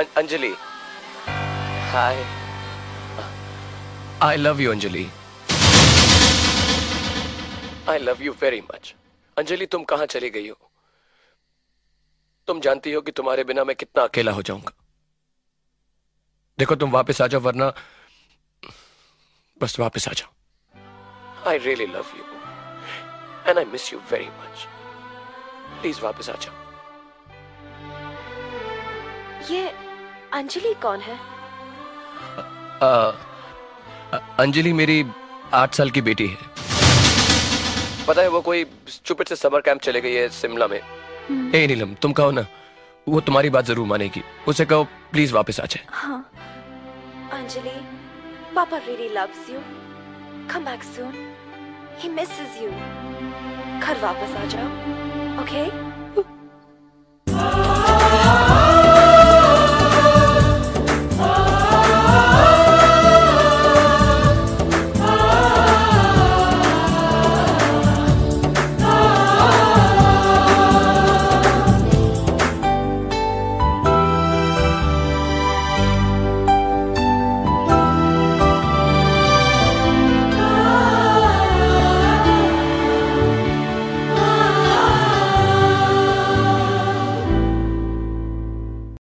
Um, Anjali. Hi I love you Anjali. I love you very much Anjali तुम कहाँ चली गई हो? तुम जानती हो कि तुम्हारे बिना मैं कितना अकेला हो जाऊँगा। देखो तुम वापस आ जाओ वरना बस वापस आ जाओ। I really love you and I miss you very much please वापस आ जाओ। ये अंजलि कौन है? आ, अंजलि मेरी आठ साल की बेटी है। पता है वो कोई चुपट से समर कैंप चले गई है शिमला में। ए नीलम तुम कहो ना वो तुम्हारी बात ज़रूर मानेगी। उसे कहो प्लीज़ वापस आ जाए। हाँ। अंजलि पापा really loves you. Come back soon. He misses you. घर वापस आ जाओ okay?